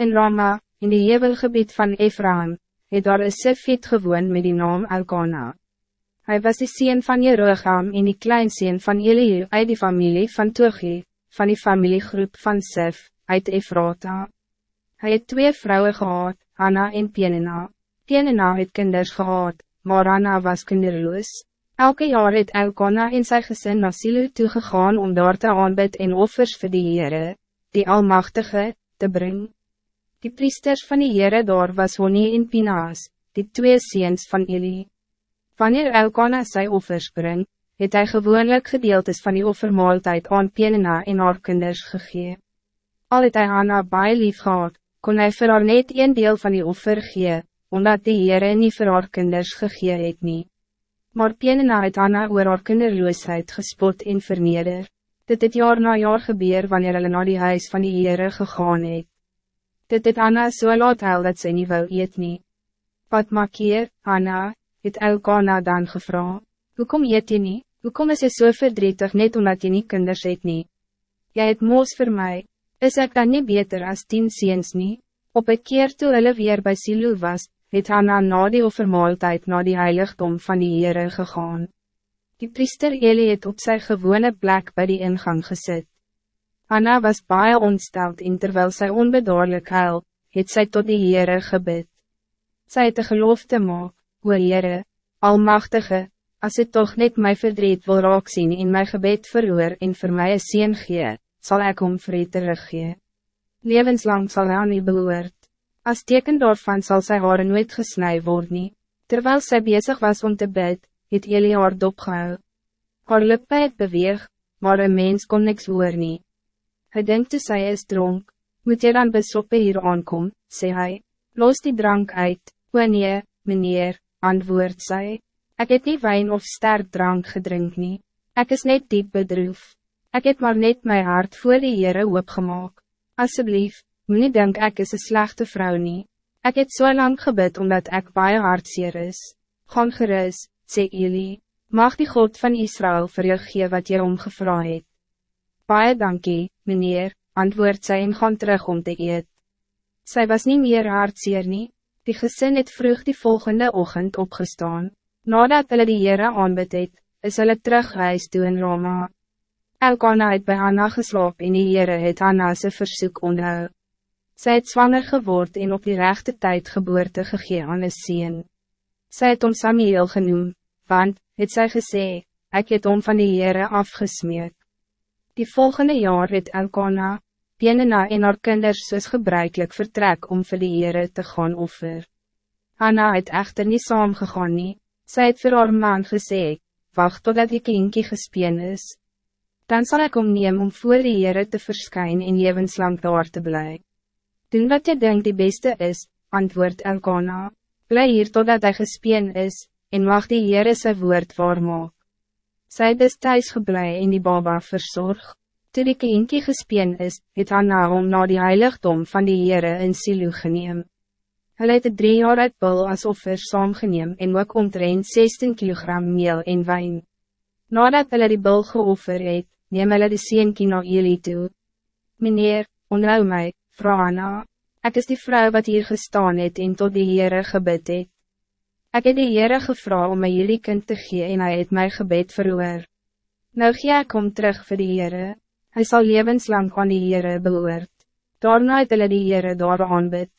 In Rama, in die hevelgebied van Ephraim, het daar een Sifit gewoon met die naam Elkana. Hij was de sien van Jeroegam en die kleinseen van Elihu uit die familie van Togi, van die familiegroep van Sif, uit Efrata. Hij het twee vrouwen gehad, Anna en Penina. Penina het kinders gehad, maar Anna was kinderloos. Elke jaar het Elkana en sy gesin na Silo toegegaan om daar te aanbid en offers vir die Heere, die Almachtige, te brengen. Die priesters van die Heere daar was Honnie en Pinaas, die twee seens van Eli. Wanneer Elkana sy offers bring, het hy gewoonlik gedeeltes van die offermaaltijd aan Penina en haar kinders gegee. Al het hy Anna baie lief gehad, kon hy vir haar net een deel van die offer gee, omdat die Heere nie vir haar kinders gegee het nie. Maar Penina het Anna oor haar kinderloosheid gespot en verneder. Dit het jaar na jaar gebeur wanneer hulle na die huis van die Heere gegaan het. Dit het Anna so laat huil dat sy nie wou eet nie. Wat maak hier, Anna, het Elkana dan gevra. Hoekom eet jy nie? Hoekom is jy so verdrietig net omdat jy nie kinders het nie? Jy het moos voor mij. is ek dan niet beter als tien ziens nie? Op een keer toe hulle weer bij Silo was, het Anna na die overmaaltijd na die heiligdom van die Heere gegaan. Die priester Eli het op sy gewone plek bij die ingang gezet. Anna was baie ontsteld en terwijl sy onbedoorlijk huil, het sy tot die Heere gebid. Sy het de gelofte maak, o Heere, Almachtige, als het toch niet mijn verdriet wil raak zien in mijn gebed verhoor en voor mij een sien gee, zal ik om vrede teruggee. Levenslang zal hij aan u behoort. Als teken daarvan zal sy haar nooit gesnij worden. Terwijl zij bezig was om te bid, het Elie haar dopgehou. Haar lippe het beweeg, maar een mens kon niks hoor nie. Hy denkt toe sy is dronk, moet jy dan besoppe hier aankom, sê hy, los die drank uit, o nee, meneer, antwoord sy, ek het nie wijn of sterk drank gedrink nie, ek is net diep bedroef, ek het maar net my hart voor die Heere oopgemaak, asseblief, moet nie denk ek is een slechte vrouw nie, ek het so lang gebid omdat ek baie hartseer is, gaan gerus, sê Eli, mag die God van Israël vir jou gee wat jy omgevra het. Baie dankie, meneer, antwoord sy en gaan terug om te eet. Sy was niet meer hartseer nie, die gesin het vroeg die volgende ochtend opgestaan. Nadat hulle die Heere aanbid het, is hulle terug huis toe in Roma. Elkana het by Anna geslaap en die Heere het Anna sy versoek onthou. Sy het zwanger geword en op die rechte tijd geboorte gegee aan een sien. Sy het om Samuel genoemd want, het sy gesê, ek het om van die Heere afgesmeek. Die volgende jaar het Elkana, Penina en haar kinders soos gebruikelijk vertrek om vir die Heere te gaan offer. Anna het echter niet saamgegaan nie, sy het vir haar man gesê, wacht totdat die kinkie gespeen is. Dan zal ik omneem om voor die Heere te verschijnen en levenslang daar te blij. Doen wat je denkt die beste is, antwoord Elkana, bly hier totdat hij gespeen is, en mag die Heere sy woord waarmaak. Het is thuis geblei en die baba verzorg. Toe die kindje gespeen is, het Anna om na die heiligdom van die Heere in Silo geneem. Hulle het drie jaar uit bul as offer saamgeneem en ook omtrent 16 kilogram meel en wijn. Nadat hulle die bul geoffer het, neem hulle die seenkie na Eli toe. Meneer, onthou my, vrou Anna, ek is die vrouw wat hier gestaan het en tot die Heere gebid het. Ik heb de Heere gevra om my jullie kind te gee en hy het my gebed verhoor. Nou gee ek om terug vir die Heere, hy sal levenslang aan die Heere behoort. Daarna het hulle die Heere daar aanbid.